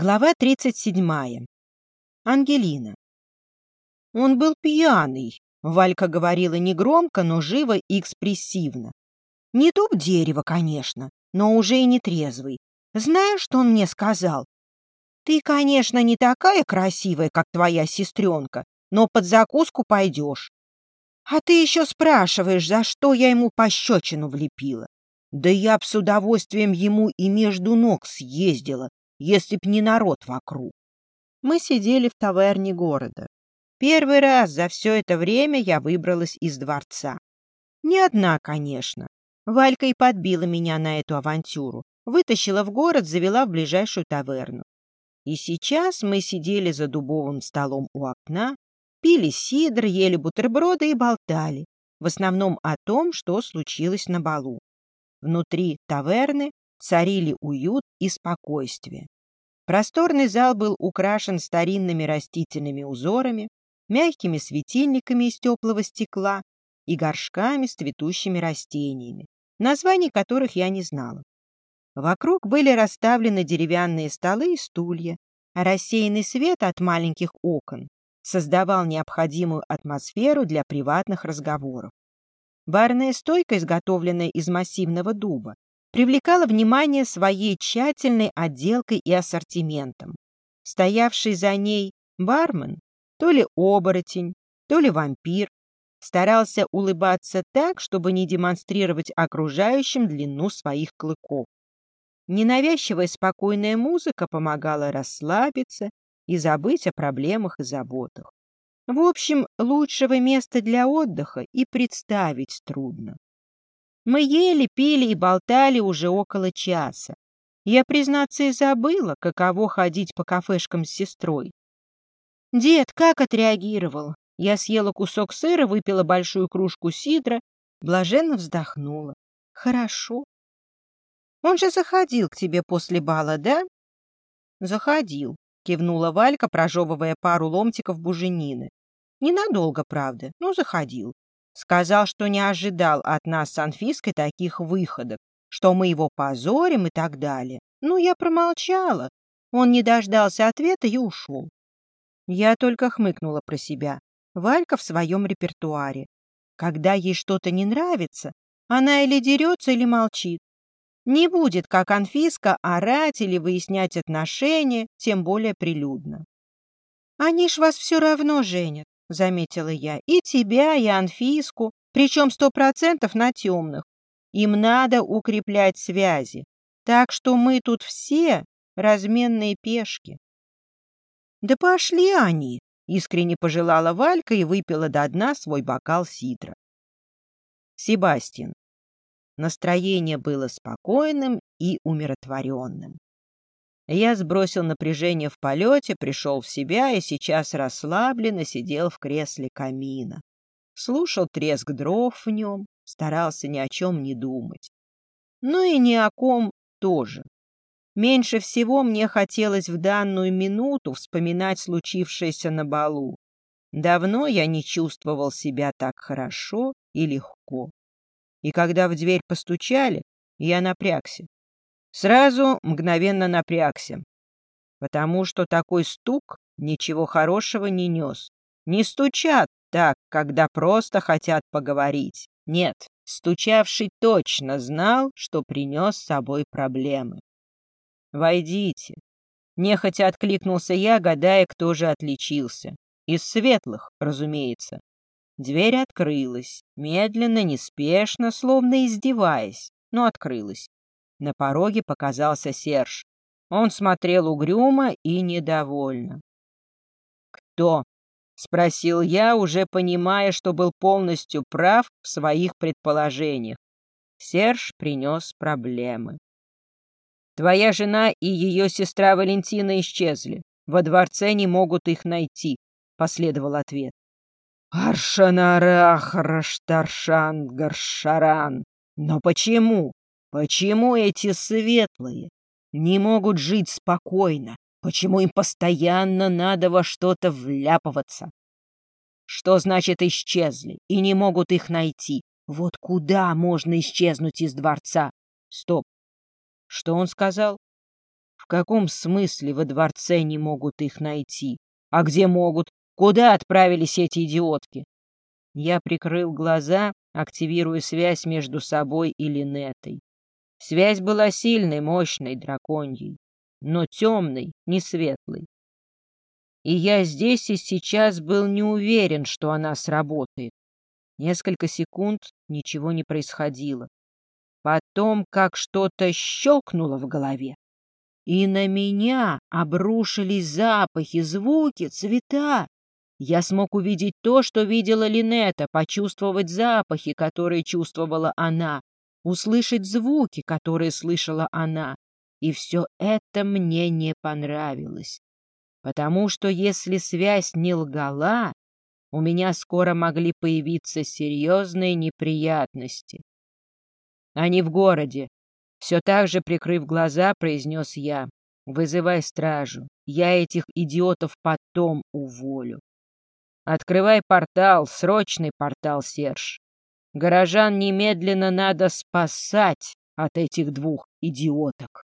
Глава 37. Ангелина. Он был пьяный, Валька говорила негромко, но живо и экспрессивно. Не дуб дерева, конечно, но уже и не трезвый. Знаешь, что он мне сказал? Ты, конечно, не такая красивая, как твоя сестренка, но под закуску пойдешь. А ты еще спрашиваешь, за что я ему пощечину влепила. Да я б с удовольствием ему и между ног съездила, если б не народ вокруг. Мы сидели в таверне города. Первый раз за все это время я выбралась из дворца. Не одна, конечно. Валька и подбила меня на эту авантюру, вытащила в город, завела в ближайшую таверну. И сейчас мы сидели за дубовым столом у окна, пили сидр, ели бутерброды и болтали, в основном о том, что случилось на балу. Внутри таверны царили уют и спокойствие. Просторный зал был украшен старинными растительными узорами, мягкими светильниками из теплого стекла и горшками с цветущими растениями, названий которых я не знала. Вокруг были расставлены деревянные столы и стулья, а рассеянный свет от маленьких окон создавал необходимую атмосферу для приватных разговоров. Барная стойка, изготовленная из массивного дуба, привлекала внимание своей тщательной отделкой и ассортиментом. Стоявший за ней бармен, то ли оборотень, то ли вампир, старался улыбаться так, чтобы не демонстрировать окружающим длину своих клыков. Ненавязчивая спокойная музыка помогала расслабиться и забыть о проблемах и заботах. В общем, лучшего места для отдыха и представить трудно. Мы ели, пили и болтали уже около часа. Я, признаться, и забыла, каково ходить по кафешкам с сестрой. Дед как отреагировал? Я съела кусок сыра, выпила большую кружку сидра, блаженно вздохнула. Хорошо. Он же заходил к тебе после бала, да? Заходил, кивнула Валька, прожевывая пару ломтиков буженины. Ненадолго, правда, но заходил. Сказал, что не ожидал от нас с Анфиской таких выходок, что мы его позорим и так далее. Ну, я промолчала. Он не дождался ответа и ушел. Я только хмыкнула про себя. Валька в своем репертуаре. Когда ей что-то не нравится, она или дерется, или молчит. Не будет, как Анфиска, орать или выяснять отношения, тем более прилюдно. Они ж вас все равно женят. — заметила я, — и тебя, и Анфиску, причем сто процентов на темных. Им надо укреплять связи, так что мы тут все разменные пешки. — Да пошли они! — искренне пожелала Валька и выпила до дна свой бокал сидра. Себастьян. Настроение было спокойным и умиротворенным. Я сбросил напряжение в полете, пришел в себя и сейчас расслабленно сидел в кресле камина. Слушал треск дров в нем, старался ни о чем не думать. Ну и ни о ком тоже. Меньше всего мне хотелось в данную минуту вспоминать случившееся на балу. Давно я не чувствовал себя так хорошо и легко. И когда в дверь постучали, я напрягся. Сразу мгновенно напрягся, потому что такой стук ничего хорошего не нес. Не стучат так, когда просто хотят поговорить. Нет, стучавший точно знал, что принес с собой проблемы. «Войдите». Нехотя откликнулся я, гадая, кто же отличился. Из светлых, разумеется. Дверь открылась, медленно, неспешно, словно издеваясь, но открылась. На пороге показался Серж. Он смотрел угрюмо и недовольно. «Кто?» — спросил я, уже понимая, что был полностью прав в своих предположениях. Серж принес проблемы. «Твоя жена и ее сестра Валентина исчезли. Во дворце не могут их найти», — последовал ответ. «Аршанарах, Раштаршан, Гаршаран. Но почему? Почему эти светлые не могут жить спокойно? Почему им постоянно надо во что-то вляпываться? Что значит исчезли и не могут их найти? Вот куда можно исчезнуть из дворца? Стоп. Что он сказал? В каком смысле во дворце не могут их найти? А где могут? Куда отправились эти идиотки? Я прикрыл глаза, активируя связь между собой и Линетой. Связь была сильной, мощной, драконьей, но темной, не светлой. И я здесь и сейчас был не уверен, что она сработает. Несколько секунд ничего не происходило. Потом как что-то щелкнуло в голове. И на меня обрушились запахи, звуки, цвета. Я смог увидеть то, что видела Линета, почувствовать запахи, которые чувствовала она, услышать звуки, которые слышала она. И все это мне не понравилось. Потому что если связь не лгала, у меня скоро могли появиться серьезные неприятности. Они в городе. Все так же, прикрыв глаза, произнес я. Вызывай стражу. Я этих идиотов потом уволю. Открывай портал, срочный портал, Серж. Горожан немедленно надо спасать от этих двух идиоток.